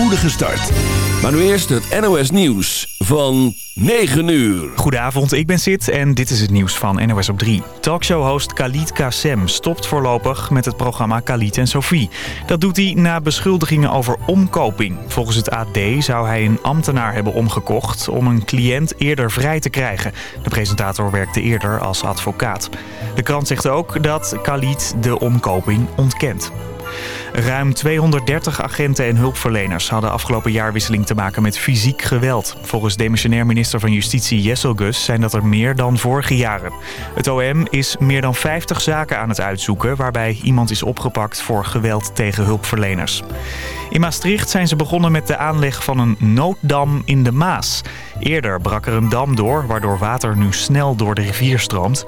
spoedige start. Maar nu eerst het NOS Nieuws van 9 uur. Goedenavond, ik ben Sid en dit is het nieuws van NOS op 3. Talkshow-host Khalid Kassem stopt voorlopig met het programma Khalid en Sophie. Dat doet hij na beschuldigingen over omkoping. Volgens het AD zou hij een ambtenaar hebben omgekocht om een cliënt eerder vrij te krijgen. De presentator werkte eerder als advocaat. De krant zegt ook dat Khalid de omkoping ontkent. Ruim 230 agenten en hulpverleners hadden afgelopen jaarwisseling te maken met fysiek geweld. Volgens demissionair minister van Justitie Jessel Gus zijn dat er meer dan vorige jaren. Het OM is meer dan 50 zaken aan het uitzoeken waarbij iemand is opgepakt voor geweld tegen hulpverleners. In Maastricht zijn ze begonnen met de aanleg van een nooddam in de Maas. Eerder brak er een dam door waardoor water nu snel door de rivier stroomt.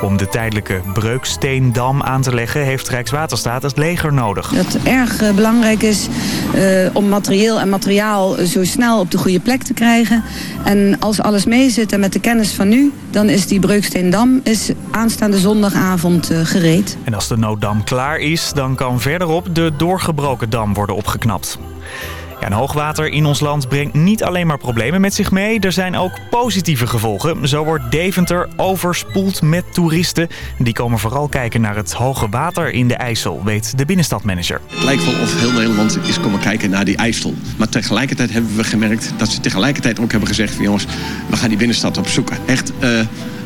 Om de tijdelijke Breuksteendam aan te leggen heeft Rijkswaterstaat het leger nodig. Het erg eh, belangrijk is uh, om materieel en materiaal zo snel op de goede plek te krijgen. En als alles meezit en met de kennis van nu, dan is die Breuksteendam is aanstaande zondagavond uh, gereed. En als de nooddam klaar is, dan kan verderop de doorgebroken dam worden opgeknapt. Ja, hoogwater in ons land brengt niet alleen maar problemen met zich mee. Er zijn ook positieve gevolgen. Zo wordt Deventer overspoeld met toeristen. Die komen vooral kijken naar het hoge water in de IJssel, weet de binnenstadmanager. Het lijkt wel of heel Nederland is komen kijken naar die IJssel. Maar tegelijkertijd hebben we gemerkt dat ze tegelijkertijd ook hebben gezegd... van jongens, we gaan die binnenstad opzoeken. Echt... Uh,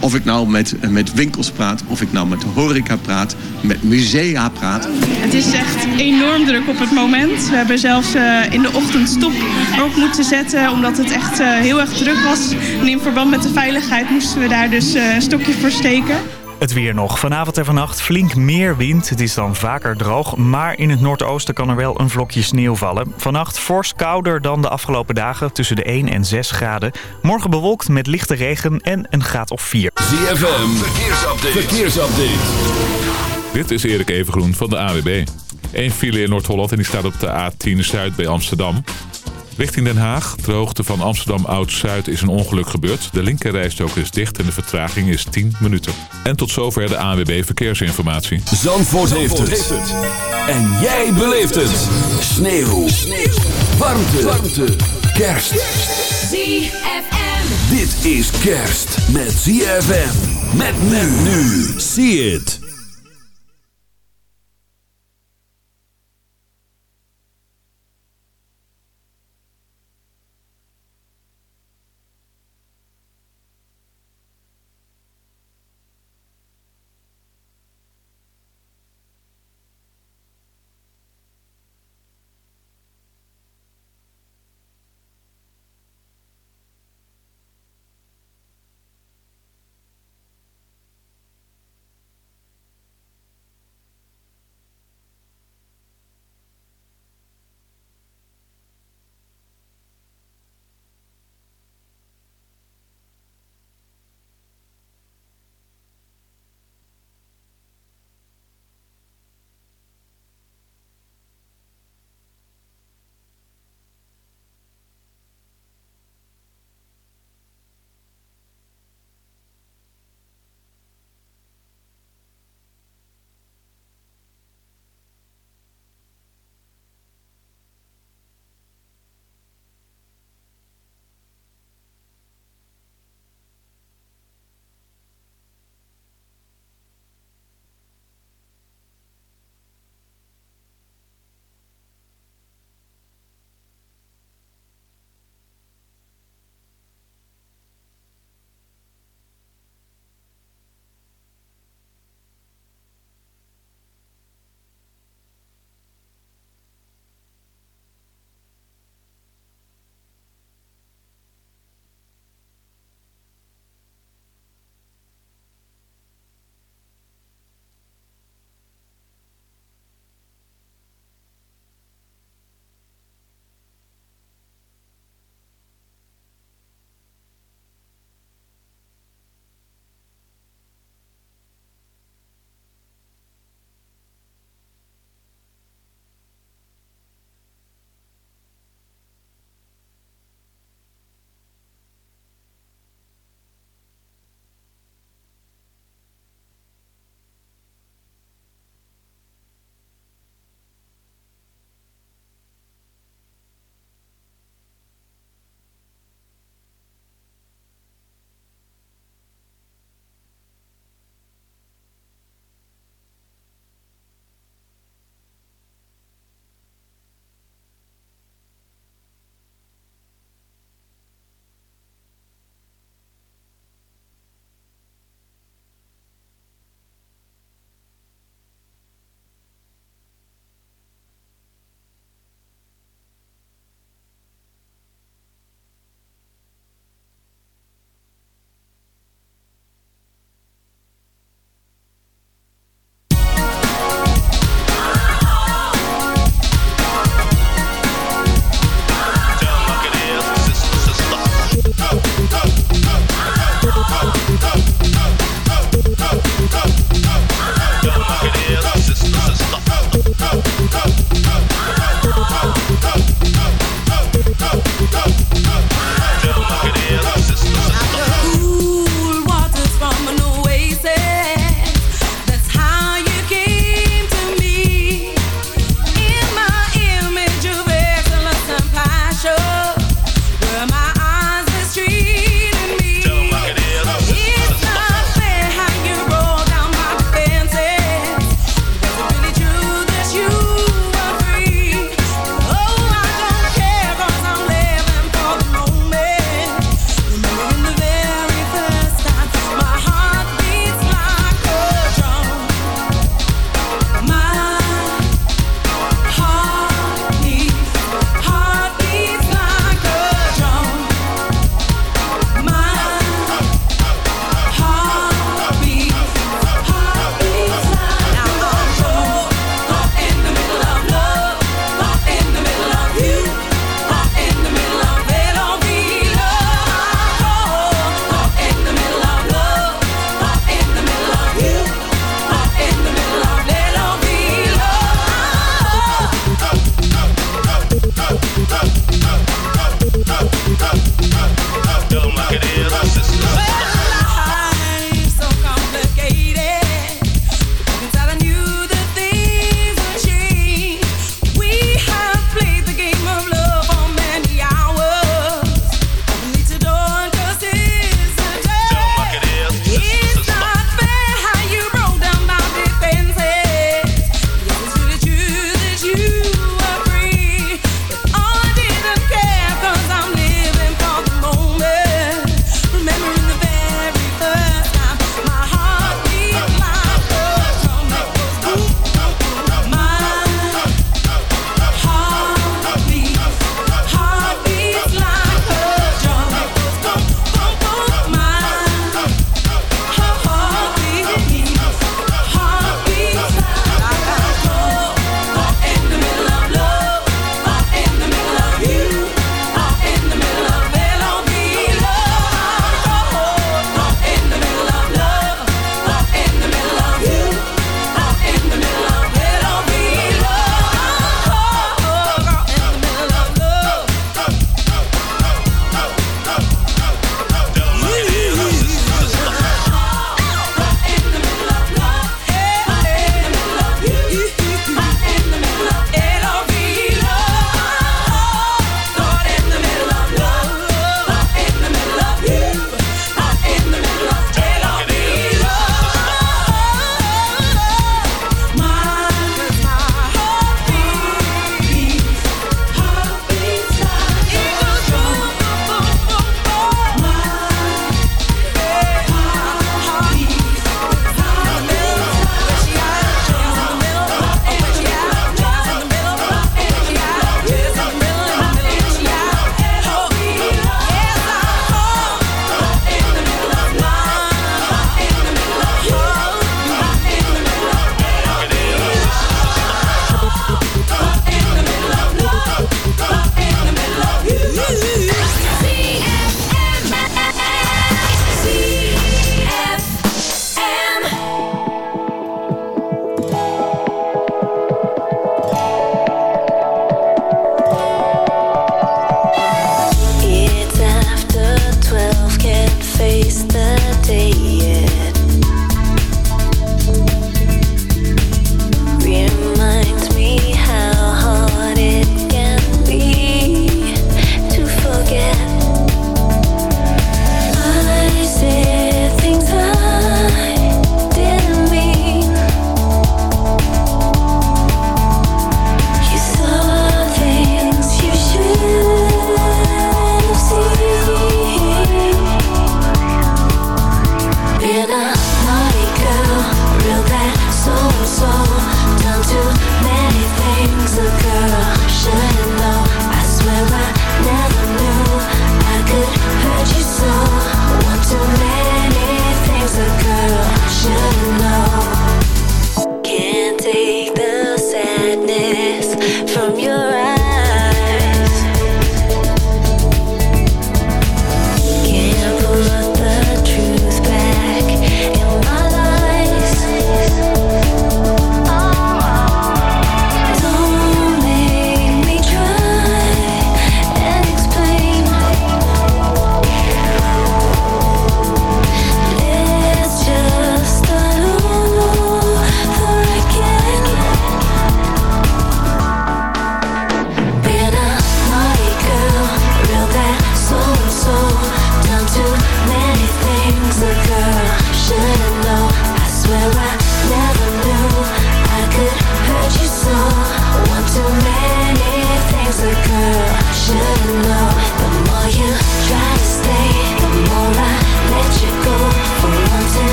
of ik nou met, met winkels praat, of ik nou met horeca praat, met musea praat. Het is echt enorm druk op het moment. We hebben zelfs uh, in de ochtend stop erop moeten zetten, omdat het echt uh, heel erg druk was. En in verband met de veiligheid moesten we daar dus een stokje voor steken. Het weer nog. Vanavond en vannacht flink meer wind. Het is dan vaker droog, maar in het noordoosten kan er wel een vlokje sneeuw vallen. Vannacht fors kouder dan de afgelopen dagen, tussen de 1 en 6 graden. Morgen bewolkt met lichte regen en een graad of 4. ZFM, verkeersupdate. verkeersupdate. Dit is Erik Evengroen van de AWB. Eén file in Noord-Holland en die staat op de A10 Zuid bij Amsterdam. Richting Den Haag, de hoogte van Amsterdam Oud-Zuid, is een ongeluk gebeurd. De linkerrijstrook is dicht en de vertraging is 10 minuten. En tot zover de ANWB Verkeersinformatie. Zandvoort, Zandvoort heeft, het. En jij beleeft het. Sneeuw. Sneeuw. Warmte. Warmte. Kerst. ZFM. Dit is kerst met ZFM. Met men nu. See it.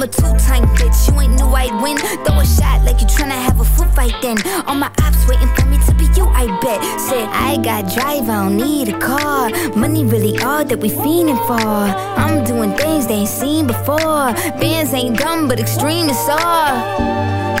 I'm a two-time bitch, you ain't knew I'd win. Throw a shot like you tryna have a foot fight then. All my ops waiting for me to be you, I bet. Said, I got drive, I don't need a car. Money really all that we fiending for. I'm doing things they ain't seen before. Bands ain't dumb, but extreme is all.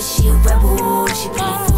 She a rebel. She put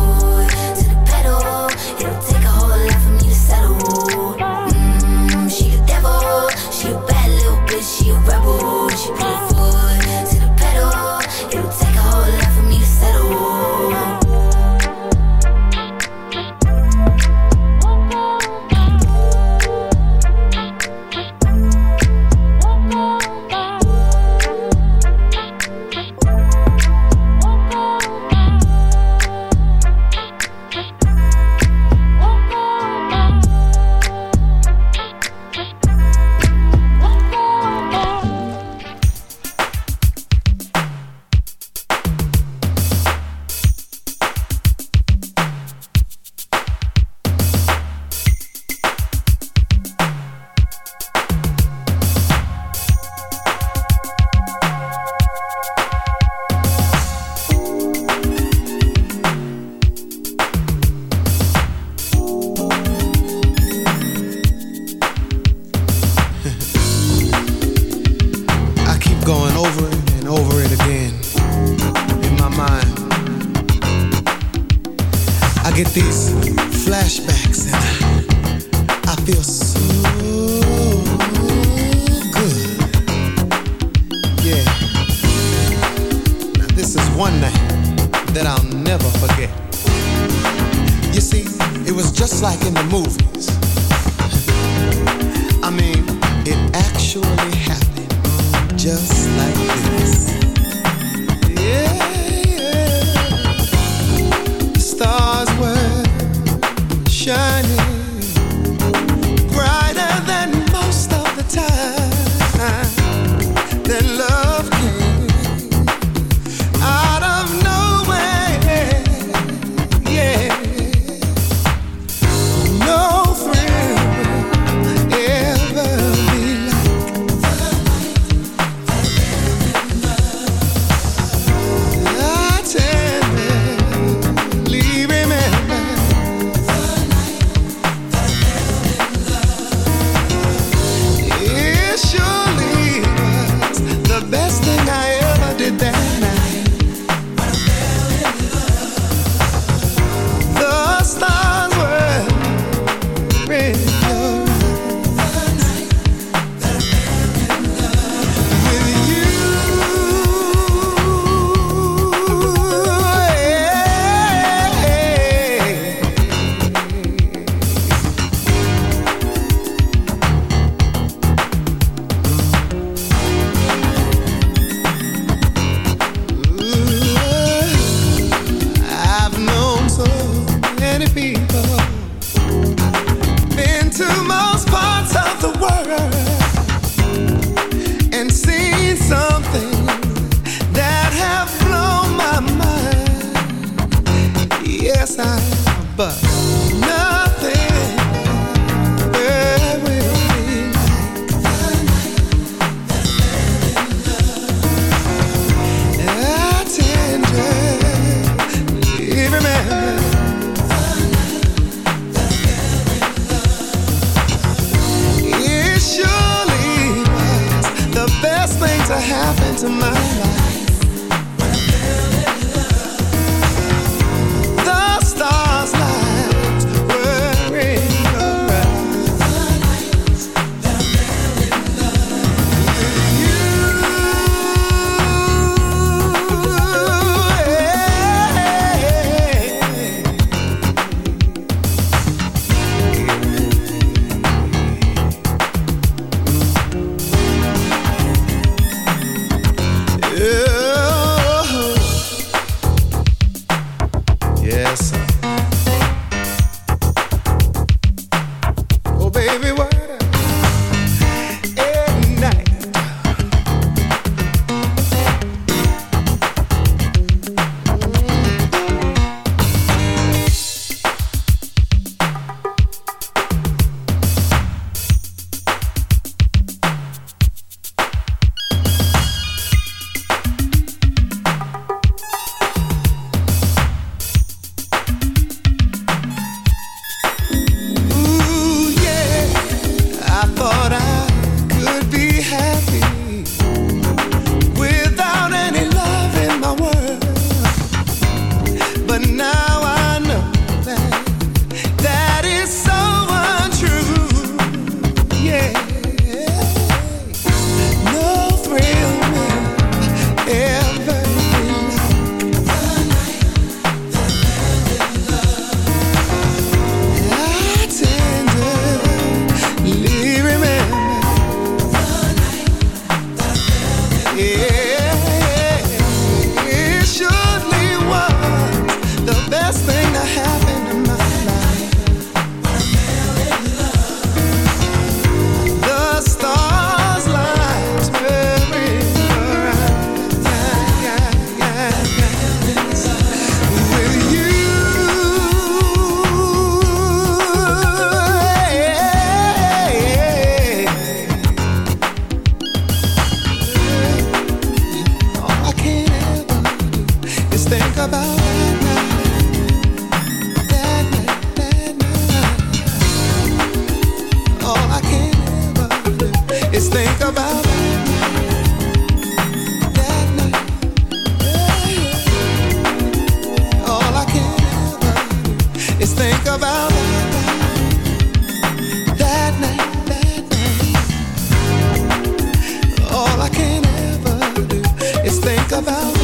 about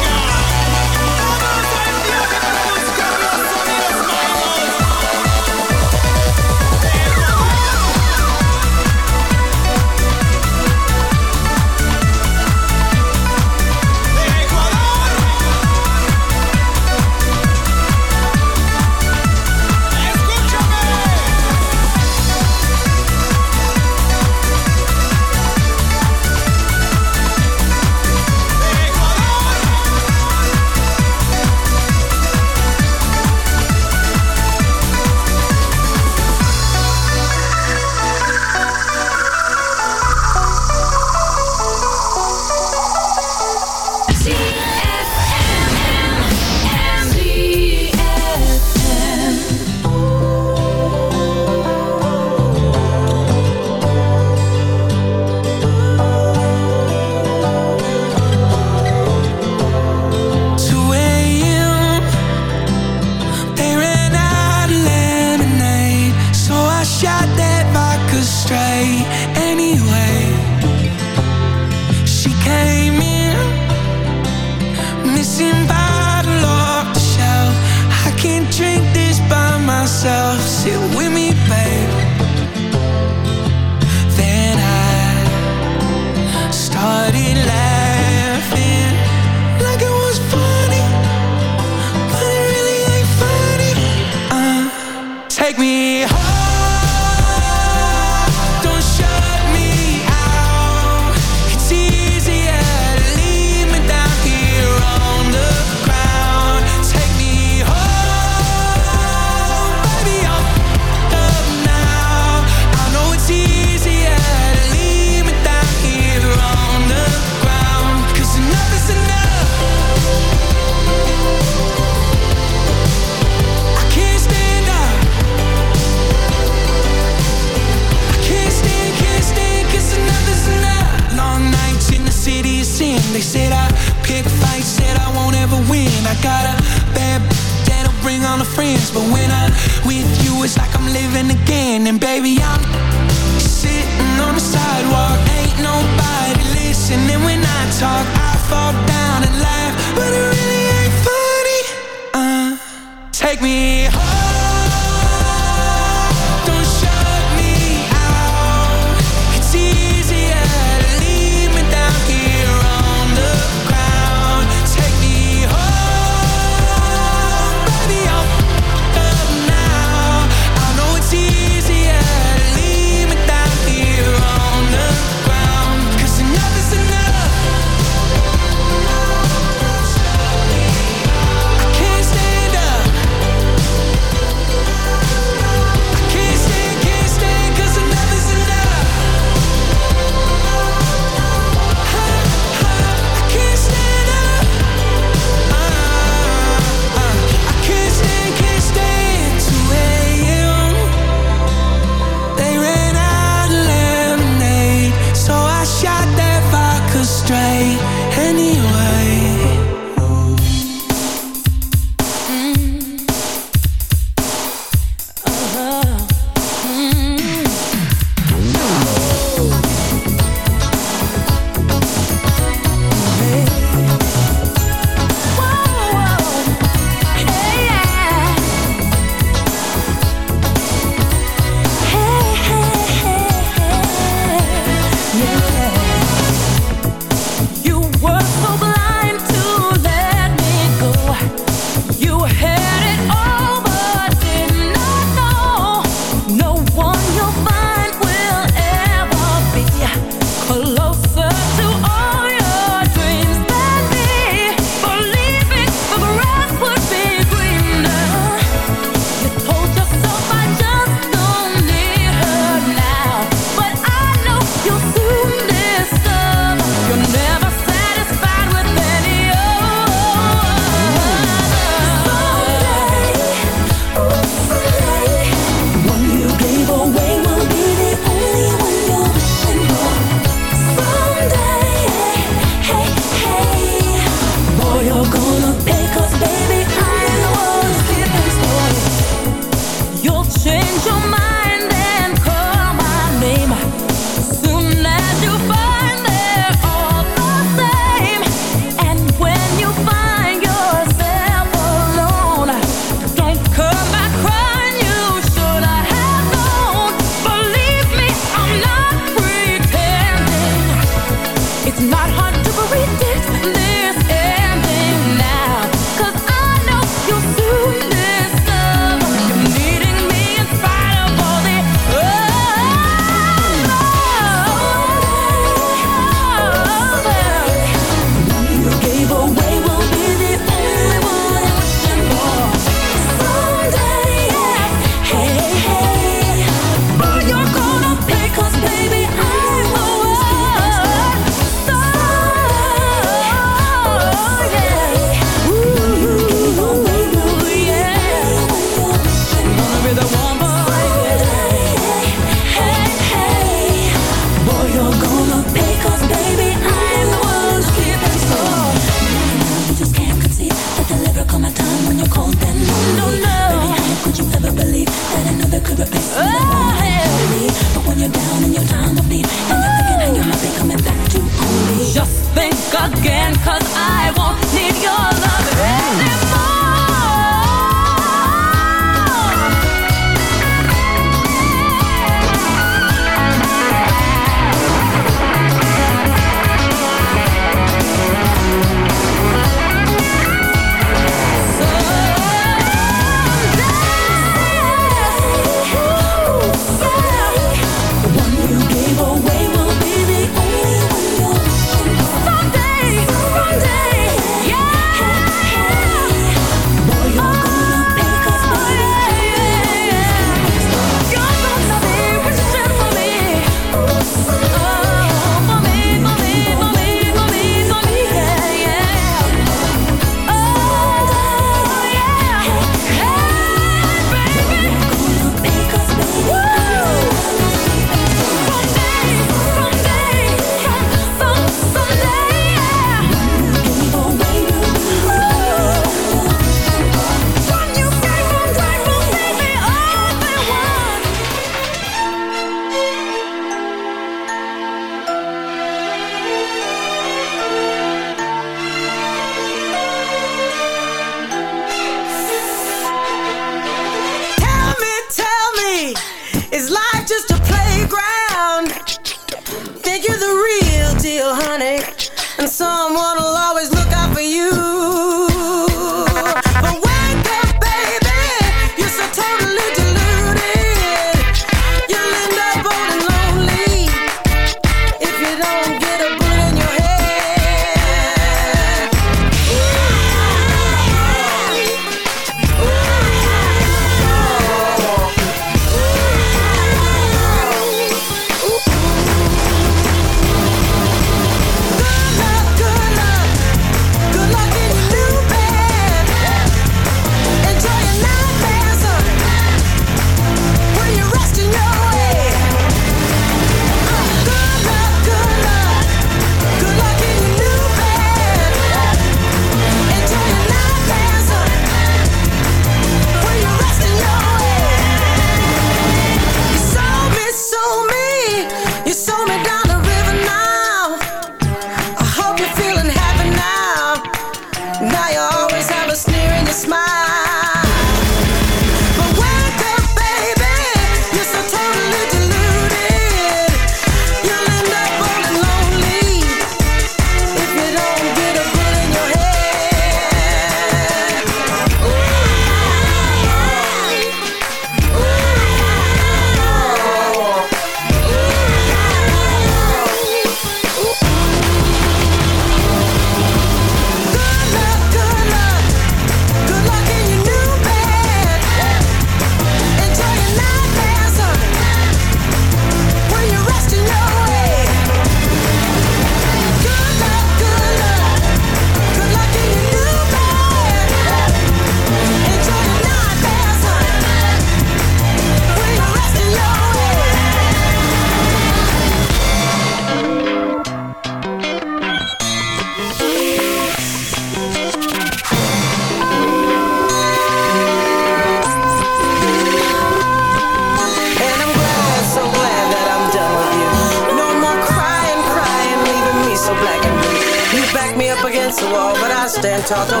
ちょ。